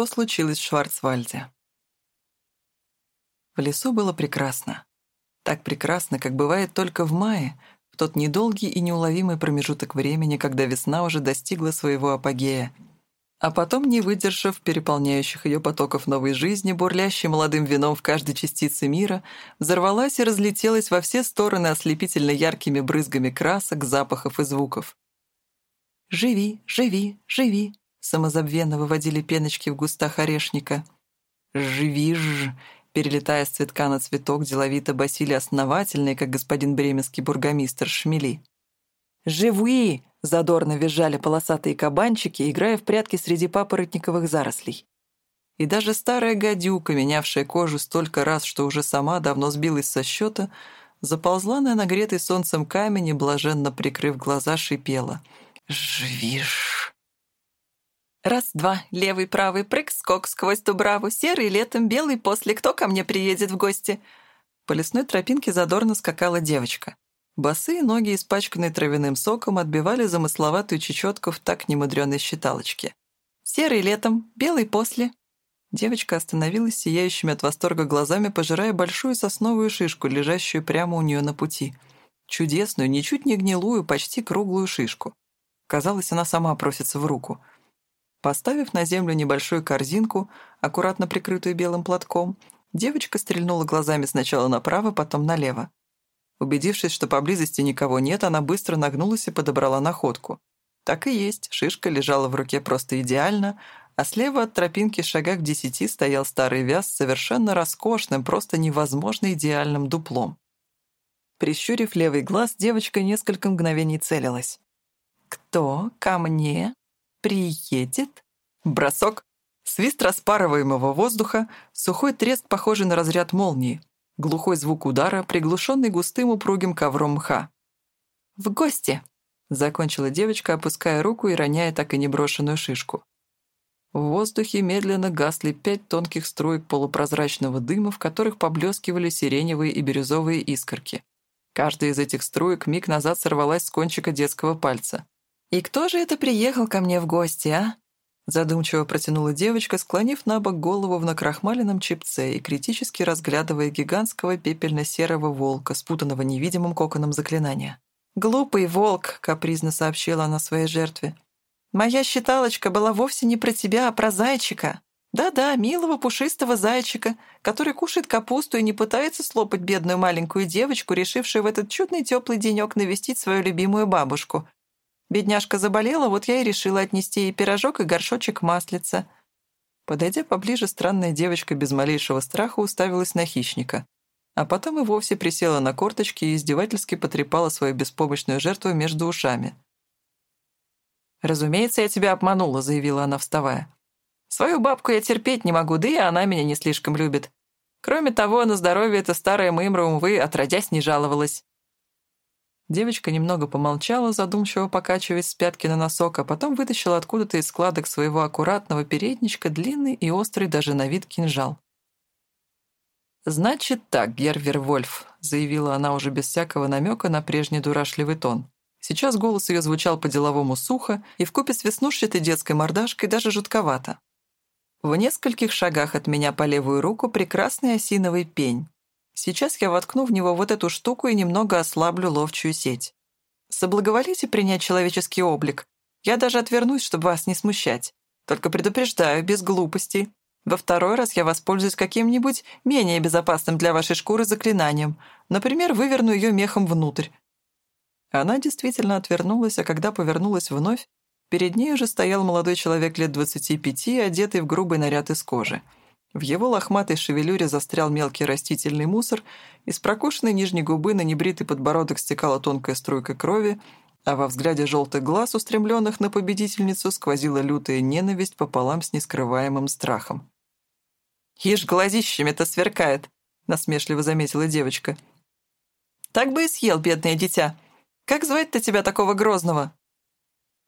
что случилось в Шварцвальде. В лесу было прекрасно. Так прекрасно, как бывает только в мае, в тот недолгий и неуловимый промежуток времени, когда весна уже достигла своего апогея, а потом, не выдержав переполняющих ее потоков новой жизни, бурлящей молодым вином в каждой частице мира, взорвалась и разлетелась во все стороны ослепительно яркими брызгами красок, запахов и звуков. «Живи, живи, живи!» — самозабвенно выводили пеночки в густах орешника. «Живи ж!» — перелетая с цветка на цветок, деловито басили основательные, как господин бременский бургомистр, шмели. «Живи!» — задорно визжали полосатые кабанчики, играя в прятки среди папоротниковых зарослей. И даже старая гадюка, менявшая кожу столько раз, что уже сама давно сбилась со счета, заползла на нагретый солнцем камень и, блаженно прикрыв глаза, шипела. «Живишь!» Раз-два, левый, правый, прыг, скок сквозь дубраву, серый летом, белый после, кто ко мне приедет в гости? По лесной тропинке задорно скакала девочка. Босые ноги, испачканные травяным соком, отбивали замысловатую чечетку в так немудренной считалочке. «Серый летом, белый после». Девочка остановилась сияющими от восторга глазами, пожирая большую сосновую шишку, лежащую прямо у нее на пути. Чудесную, ничуть не гнилую, почти круглую шишку. Казалось, она сама просится в руку. Поставив на землю небольшую корзинку, аккуратно прикрытую белым платком, девочка стрельнула глазами сначала направо, потом налево. Убедившись, что поблизости никого нет, она быстро нагнулась и подобрала находку. Так и есть, шишка лежала в руке просто идеально, а слева от тропинки шагах в десяти стоял старый вяз с совершенно роскошным, просто невозможно идеальным дуплом. Прищурив левый глаз, девочка несколько мгновений целилась. «Кто ко мне приедет?» Бросок, свист распарываемого воздуха, сухой треск, похожий на разряд молнии глухой звук удара, приглушенный густым упругим ковром мха. «В гости!» — закончила девочка, опуская руку и роняя так и не брошенную шишку. В воздухе медленно гасли пять тонких струек полупрозрачного дыма, в которых поблескивали сиреневые и бирюзовые искорки. Каждая из этих струек миг назад сорвалась с кончика детского пальца. «И кто же это приехал ко мне в гости, а?» Задумчиво протянула девочка, склонив на бок голову в накрахмаленном чипце и критически разглядывая гигантского пепельно-серого волка, спутанного невидимым коконом заклинания. «Глупый волк», — капризно сообщила она своей жертве. «Моя считалочка была вовсе не про тебя, а про зайчика. Да-да, милого пушистого зайчика, который кушает капусту и не пытается слопать бедную маленькую девочку, решившую в этот чудный теплый денек навестить свою любимую бабушку, Бедняжка заболела, вот я и решила отнести ей пирожок и горшочек маслица. Подойдя поближе, странная девочка без малейшего страха уставилась на хищника. А потом и вовсе присела на корточки и издевательски потрепала свою беспомощную жертву между ушами. «Разумеется, я тебя обманула», — заявила она, вставая. «Свою бабку я терпеть не могу, да и она меня не слишком любит. Кроме того, на здоровье эта старая мымра, увы, отродясь не жаловалась. Девочка немного помолчала, задумчиво покачиваясь с пятки на носок, а потом вытащила откуда-то из складок своего аккуратного передничка длинный и острый даже на вид кинжал. «Значит так, Гервер Вольф», — заявила она уже без всякого намека на прежний дурашливый тон. Сейчас голос ее звучал по-деловому сухо и вкупе с веснушчатой детской мордашкой даже жутковато. В нескольких шагах от меня по левую руку прекрасный осиновый пень. Сейчас я воткну в него вот эту штуку и немного ослаблю ловчую сеть. Соблаговолите принять человеческий облик. Я даже отвернусь, чтобы вас не смущать. Только предупреждаю, без глупостей. Во второй раз я воспользуюсь каким-нибудь менее безопасным для вашей шкуры заклинанием. Например, выверну ее мехом внутрь». Она действительно отвернулась, а когда повернулась вновь, перед ней уже стоял молодой человек лет 25, одетый в грубый наряд из кожи. В его лохматой шевелюре застрял мелкий растительный мусор, из прокушенной нижней губы на небритый подбородок стекала тонкая струйка крови, а во взгляде желтых глаз, устремленных на победительницу, сквозила лютая ненависть пополам с нескрываемым страхом. «Ишь, глазищами-то сверкает!» — насмешливо заметила девочка. «Так бы и съел, бедное дитя. Как звать-то тебя такого грозного?»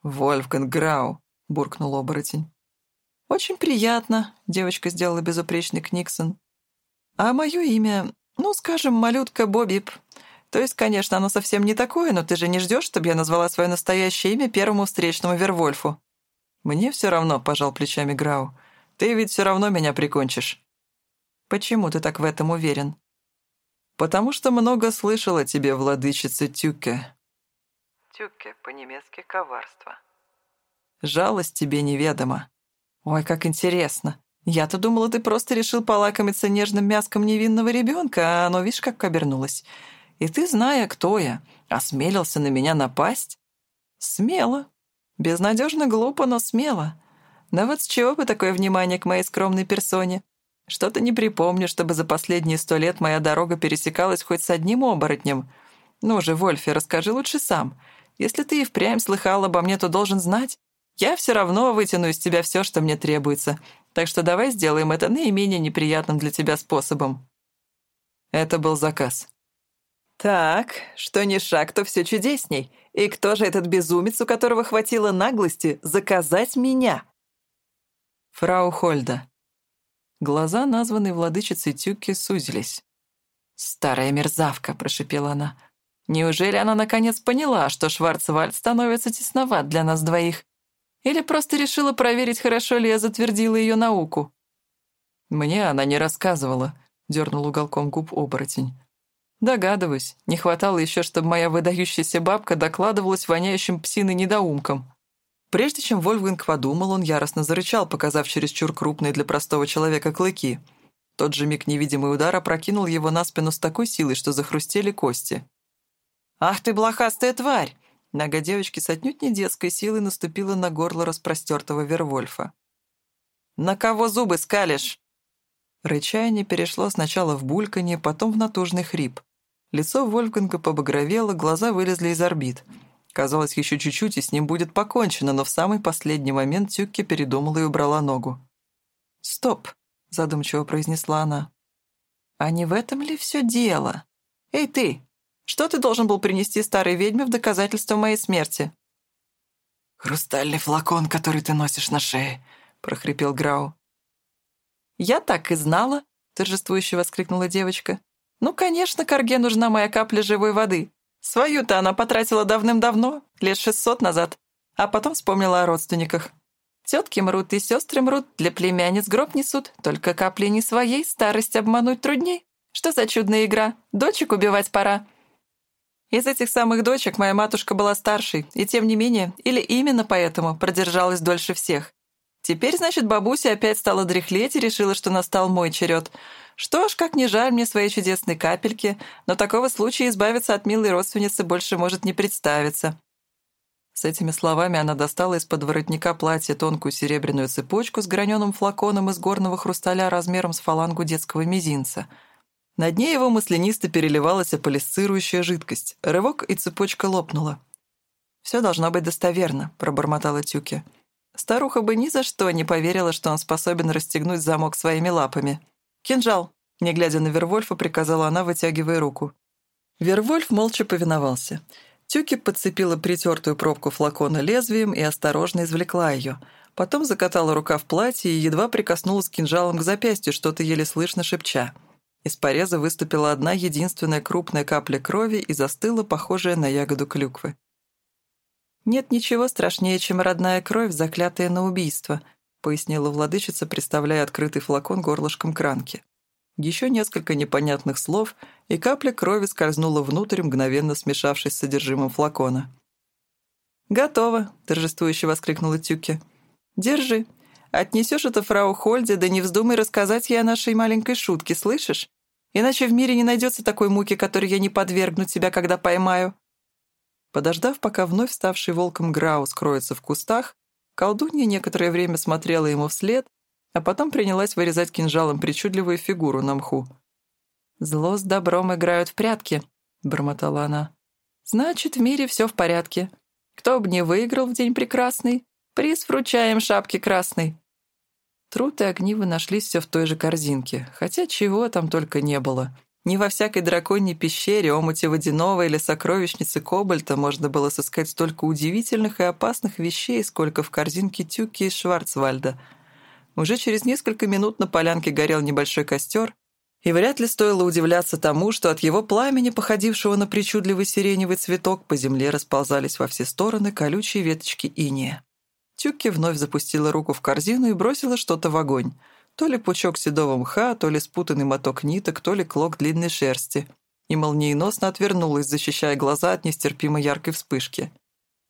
«Вольфганг Грау», — буркнул оборотень. «Очень приятно», — девочка сделала безупречный книксон. «А мое имя, ну, скажем, малютка Бобип. То есть, конечно, оно совсем не такое, но ты же не ждешь, чтобы я назвала свое настоящее имя первому встречному Вервольфу?» «Мне все равно», — пожал плечами Грау. Ты ведь все равно меня прикончишь». «Почему ты так в этом уверен?» «Потому что много слышал о тебе, владычица Тюке». «Тюке, по-немецки коварство». «Жалость тебе неведома». «Ой, как интересно. Я-то думала, ты просто решил полакомиться нежным мяском невинного ребенка, а оно, видишь, как обернулось. И ты, зная, кто я, осмелился на меня напасть? Смело. Безнадежно глупо, но смело. Но вот с чего бы такое внимание к моей скромной персоне? Что-то не припомню, чтобы за последние сто лет моя дорога пересекалась хоть с одним оборотнем. Ну же, Вольфи, расскажи лучше сам. Если ты и впрямь слыхал обо мне, то должен знать. Я все равно вытяну из тебя все, что мне требуется. Так что давай сделаем это наименее неприятным для тебя способом». Это был заказ. «Так, что ни шаг, то все чудесней. И кто же этот безумец, у которого хватило наглости заказать меня?» Фрау Хольда. Глаза, названной владычицей Тюки, сузились. «Старая мерзавка», — прошепела она. «Неужели она наконец поняла, что Шварцвальд становится тесноват для нас двоих? Или просто решила проверить, хорошо ли я затвердила ее науку?» «Мне она не рассказывала», — дернул уголком губ оборотень. «Догадываюсь. Не хватало еще, чтобы моя выдающаяся бабка докладывалась воняющим псиной недоумком». Прежде чем Вольфганг подумал, он яростно зарычал, показав чересчур крупные для простого человека клыки. Тот же миг невидимый удар опрокинул его на спину с такой силой, что захрустели кости. «Ах ты, блохастая тварь!» Нога девочки с отнюдь не детской силой наступила на горло распростертого Вервольфа. «На кого зубы скалишь?» Рычание перешло сначала в бульканье, потом в натужный хрип. Лицо Вольфганга побагровело, глаза вылезли из орбит — Казалось, еще чуть-чуть, и с ним будет покончено, но в самый последний момент Тюкки передумала и убрала ногу. «Стоп», — задумчиво произнесла она. «А не в этом ли все дело? Эй, ты! Что ты должен был принести старой ведьме в доказательство моей смерти?» «Хрустальный флакон, который ты носишь на шее», — прохрипел Грау. «Я так и знала», — торжествующе воскликнула девочка. «Ну, конечно, Карге нужна моя капля живой воды. Свою-то она потратила давным-давно, лет шестьсот назад, а потом вспомнила о родственниках. Тетки мрут и сестры мрут, для племянниц гроб несут, только капли не своей, старость обмануть трудней. Что за чудная игра? Дочек убивать пора. Из этих самых дочек моя матушка была старшей, и тем не менее, или именно поэтому, продержалась дольше всех. Теперь, значит, бабуся опять стала дряхлеть и решила, что настал мой черед. Что ж, как не жаль мне своей чудесной капельки, но такого случая избавиться от милой родственницы больше может не представиться. С этими словами она достала из-под воротника платья тонкую серебряную цепочку с граненым флаконом из горного хрусталя размером с фалангу детского мизинца. На дне его маслянисто переливалась аполисцирующая жидкость. Рывок, и цепочка лопнула. «Все должно быть достоверно», — пробормотала Тюки. Старуха бы ни за что не поверила, что он способен расстегнуть замок своими лапами. «Кинжал!» — не глядя на Вервольфа, приказала она, вытягивая руку. Вервольф молча повиновался. Тюки подцепила притертую пробку флакона лезвием и осторожно извлекла ее. Потом закатала рука в платье и едва прикоснулась кинжалом к запястью, что-то еле слышно шепча. Из пореза выступила одна единственная крупная капля крови и застыла, похожая на ягоду клюквы. «Нет ничего страшнее, чем родная кровь, заклятая на убийство», пояснила владычица, представляя открытый флакон горлышком кранки. Еще несколько непонятных слов, и капля крови скользнула внутрь, мгновенно смешавшись с содержимым флакона. «Готово!» — торжествующе воскликнула Тюки. «Держи. Отнесешь это фрау Хольде, да не вздумай рассказать ей о нашей маленькой шутке, слышишь? Иначе в мире не найдется такой муки, которой я не подвергну тебя, когда поймаю». Подождав, пока вновь ставший волком Грау скроется в кустах, колдунья некоторое время смотрела ему вслед, а потом принялась вырезать кинжалом причудливую фигуру на мху. «Зло с добром играют в прятки», — бормотала она. «Значит, в мире все в порядке. Кто бы не выиграл в день прекрасный, приз вручаем шапке красной». Труд и огнивы нашлись все в той же корзинке, хотя чего там только не было — не во всякой драконьей пещере, омуте водяного или сокровищнице Кобальта можно было сыскать столько удивительных и опасных вещей, сколько в корзинке тюки из Шварцвальда. Уже через несколько минут на полянке горел небольшой костер, и вряд ли стоило удивляться тому, что от его пламени, походившего на причудливый сиреневый цветок, по земле расползались во все стороны колючие веточки иния. Тюкки вновь запустила руку в корзину и бросила что-то в огонь. То ли пучок седого мха, то ли спутанный моток ниток, то ли клок длинной шерсти. И молниеносно отвернулась, защищая глаза от нестерпимо яркой вспышки.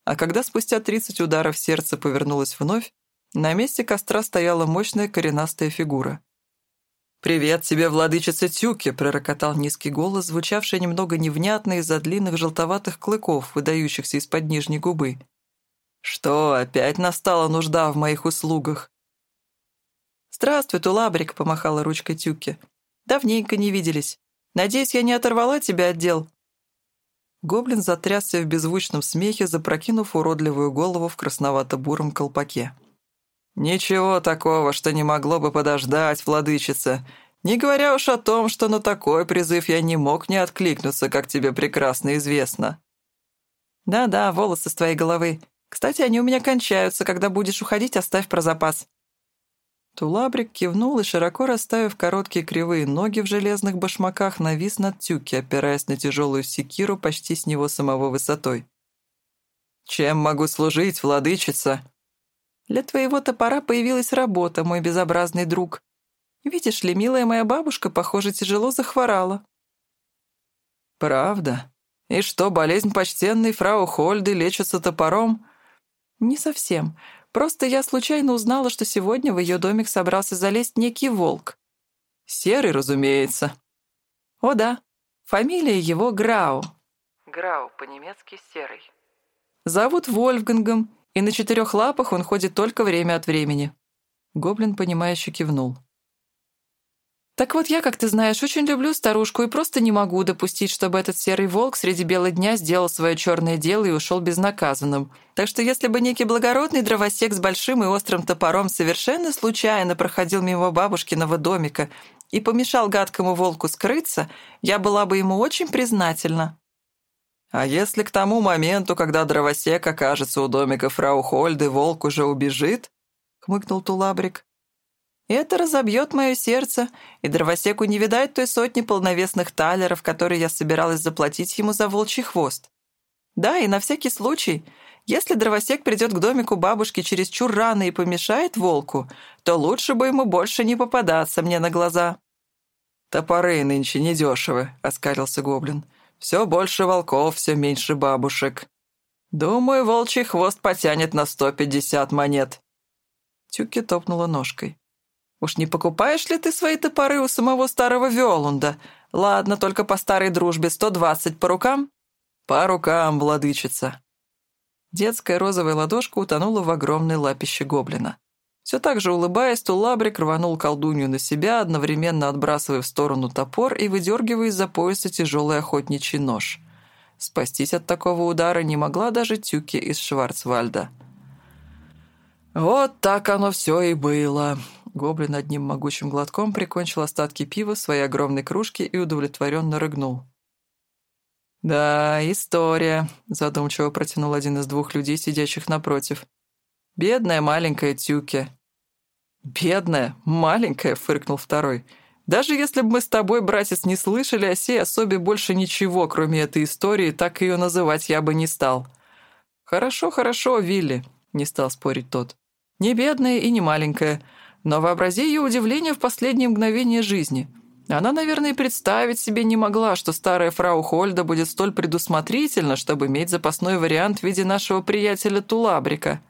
А когда спустя 30 ударов сердце повернулось вновь, на месте костра стояла мощная коренастая фигура. «Привет тебе, владычица Тюки!» — пророкотал низкий голос, звучавший немного невнятно из-за длинных желтоватых клыков, выдающихся из-под нижней губы. «Что, опять настала нужда в моих услугах?» «Здравствуй, Тулабрик!» — помахала ручкой Тюки. «Давненько не виделись. Надеюсь, я не оторвала тебя от дел?» Гоблин затрясся в беззвучном смехе, запрокинув уродливую голову в красновато-буром колпаке. «Ничего такого, что не могло бы подождать, владычица. Не говоря уж о том, что на такой призыв я не мог не откликнуться, как тебе прекрасно известно». «Да-да, волосы с твоей головы. Кстати, они у меня кончаются. Когда будешь уходить, оставь про запас». Тулабрик кивнул и, широко расставив короткие кривые ноги в железных башмаках, навис над тюки, опираясь на тяжелую секиру почти с него самого высотой. «Чем могу служить, владычица?» Для твоего топора появилась работа, мой безобразный друг. Видишь ли, милая моя бабушка, похоже, тяжело захворала». «Правда? И что, болезнь почтенной фрау Хольды лечится топором?» «Не совсем. Просто я случайно узнала, что сегодня в ее домик собрался залезть некий волк. Серый, разумеется». «О да, фамилия его Грау». «Грау, по-немецки серый». «Зовут Вольфгангом, и на четырех лапах он ходит только время от времени». Гоблин, понимающе кивнул. «Так вот я, как ты знаешь, очень люблю старушку и просто не могу допустить, чтобы этот серый волк среди бела дня сделал свое черное дело и ушел безнаказанным. Так что если бы некий благородный дровосек с большим и острым топором совершенно случайно проходил мимо бабушкиного домика и помешал гадкому волку скрыться, я была бы ему очень признательна». А если к тому моменту, когда дровосек окажется у домика фрау Хольды, волк уже убежит? Хмыкнул Тулабрик. Это разобьет мое сердце, и дровосеку не видать той сотни полновесных талеров, которые я собиралась заплатить ему за волчий хвост. Да, и на всякий случай, если дровосек придет к домику бабушки чересчур рано и помешает волку, то лучше бы ему больше не попадаться мне на глаза. «Топоры нынче недешевы», — оскалился гоблин. Все больше волков, все меньше бабушек. Думаю, волчий хвост потянет на сто пятьдесят монет». Тюки топнула ножкой. «Уж не покупаешь ли ты свои топоры у самого старого Виолунда? Ладно, только по старой дружбе сто двадцать по рукам?» «По рукам, владычица». Детская розовая ладошка утонула в огромной лапище гоблина. Все так же улыбаясь, Тулабрик рванул колдунью на себя, одновременно отбрасывая в сторону топор и выдергивая из-за пояса тяжелый охотничий нож. Спастись от такого удара не могла даже Тюки из Шварцвальда. «Вот так оно все и было!» Гоблин одним могучим глотком прикончил остатки пива в своей огромной кружке и удовлетворенно рыгнул. «Да, история», — задумчиво протянул один из двух людей, сидящих напротив. Бедная маленькая Тюки». «Бедная, маленькая», — фыркнул второй. «Даже если бы мы с тобой, братец, не слышали о сей особе больше ничего, кроме этой истории, так ее называть я бы не стал». «Хорошо, хорошо, Вилли», — не стал спорить тот. «Не бедная и не маленькая, но вообрази ее удивление в последние мгновения жизни». Она, наверное, представить себе не могла, что старая фрау Хольда будет столь предусмотрительна, чтобы иметь запасной вариант в виде нашего приятеля Тулабрика.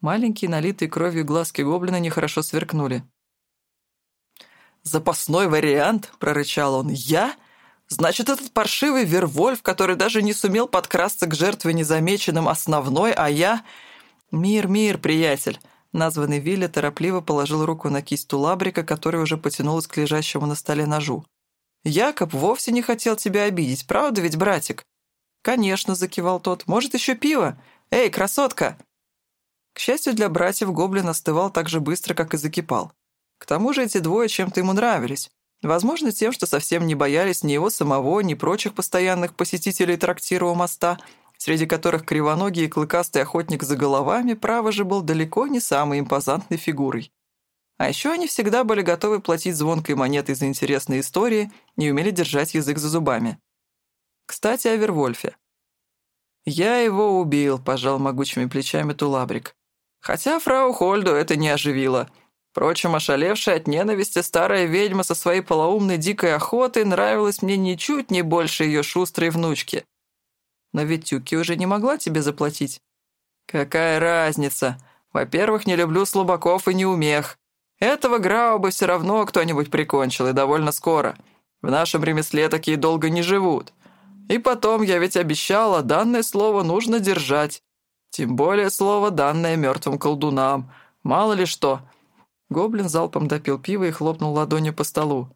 Маленькие, налитые кровью глазки гоблина нехорошо сверкнули. «Запасной вариант?» — прорычал он. «Я? Значит, этот паршивый Вервольф, который даже не сумел подкрасться к жертве незамеченным, основной, а я...» «Мир, мир, приятель!» Названный Вилли торопливо положил руку на кисть Тулабрика, который уже потянулась к лежащему на столе ножу. «Якоб вовсе не хотел тебя обидеть, правда ведь, братик?» «Конечно», — закивал тот. «Может, еще пиво? Эй, красотка!» К счастью для братьев, гоблин остывал так же быстро, как и закипал. К тому же эти двое чем-то ему нравились. Возможно, тем, что совсем не боялись ни его самого, ни прочих постоянных посетителей трактира у моста, среди которых кривоногий и клыкастый охотник за головами, право же, был далеко не самой импозантной фигурой. А еще они всегда были готовы платить звонкой монетой за интересные истории и умели держать язык за зубами. Кстати, о Вервольфе. «Я его убил», — пожал могучими плечами Тулабрик. Хотя фрау Хольду это не оживило. Впрочем, ошалевшая от ненависти старая ведьма со своей полоумной дикой охотой нравилась мне ничуть не больше ее шустрой внучки. Но ведь Тюки уже не могла тебе заплатить. Какая разница? Во-первых, не люблю слабаков и неумех. Этого Грау бы все равно кто-нибудь прикончил, и довольно скоро. В нашем ремесле такие долго не живут. И потом, я ведь обещала, данное слово нужно держать. Тем более слово, данное мертвым колдунам. Мало ли что. Гоблин залпом допил пиво и хлопнул ладонью по столу.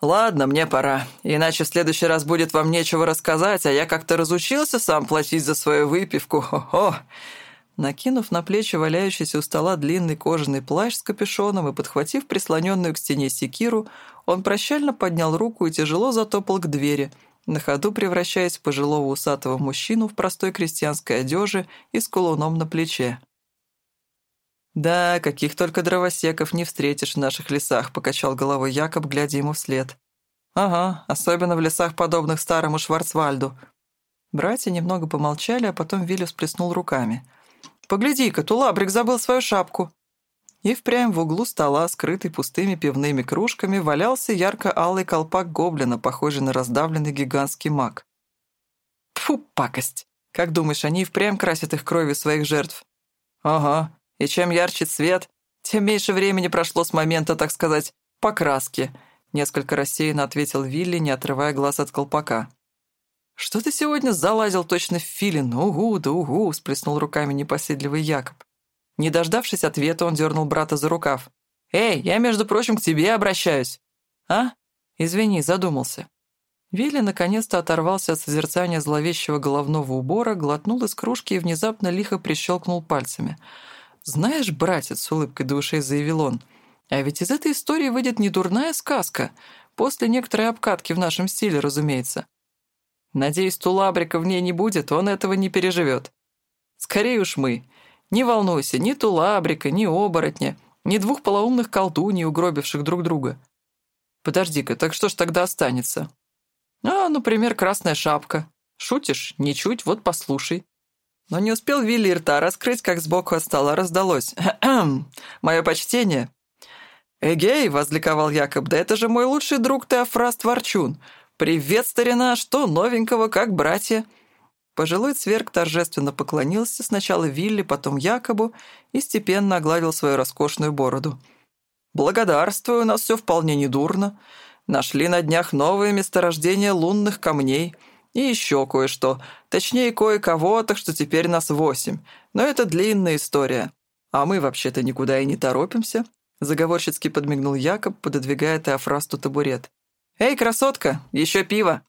«Ладно, мне пора, иначе в следующий раз будет вам нечего рассказать, а я как-то разучился сам платить за свою выпивку. Хо-хо!» Накинув на плечи валяющийся у стола длинный кожаный плащ с капюшоном и подхватив прислоненную к стене секиру, он прощально поднял руку и тяжело затопал к двери, на ходу превращаясь в пожилого усатого мужчину в простой крестьянской одежде и с кулоном на плече. «Да, каких только дровосеков не встретишь в наших лесах», — покачал головой Якоб, глядя ему вслед. «Ага, особенно в лесах, подобных старому Шварцвальду». Братья немного помолчали, а потом Вилли всплеснул руками — Погляди-ка, Тулабрик забыл свою шапку». И впрямь в углу стола, скрытый пустыми пивными кружками, валялся ярко-алый колпак гоблина, похожий на раздавленный гигантский маг. Фу, пакость! Как думаешь, они и впрямь красят их кровью своих жертв? Ага, и чем ярче цвет, тем меньше времени прошло с момента, так сказать, покраски, несколько рассеянно ответил Вилли, не отрывая глаз от колпака. «Что ты сегодня залазил точно в филин? Угу, да угу!» — сплеснул руками непоседливый Якоб. Не дождавшись ответа, он дернул брата за рукав. «Эй, я, между прочим, к тебе обращаюсь!» «А? Извини, задумался». Вилли наконец-то оторвался от созерцания зловещего головного убора, глотнул из кружки и внезапно лихо прищелкнул пальцами. «Знаешь, братец», — с улыбкой до ушей заявил он, «а ведь из этой истории выйдет не дурная сказка, после некоторой обкатки в нашем стиле, разумеется. Надеюсь, Тулабрика в ней не будет, он этого не переживет. Скорее уж мы. Не волнуйся, ни Тулабрика, ни оборотня, ни двух полоумных колдуней, угробивших друг друга. Подожди-ка, так что ж тогда останется? А, например, красная шапка. Шутишь? Ничуть, вот послушай. Но не успел Вилли рта раскрыть, как сбоку от стола раздалось. «Мое почтение!» «Эгей!» — возликовал Якоб. «Да это же мой лучший друг Теофраст Ворчун. «Привет, старина! Что новенького, как братья?» Пожилой цверк торжественно поклонился сначала Вилли, потом Якобу и степенно огладил свою роскошную бороду. «Благодарствую, у нас все вполне недурно. Нашли на днях новое месторождение лунных камней и еще кое-что, точнее кое-кого, так что теперь нас восемь. Но это длинная история. А мы вообще-то никуда и не торопимся», заговорщицки подмигнул Якоб, пододвигая Теофрасту табурет. «Эй, красотка, еще пиво!»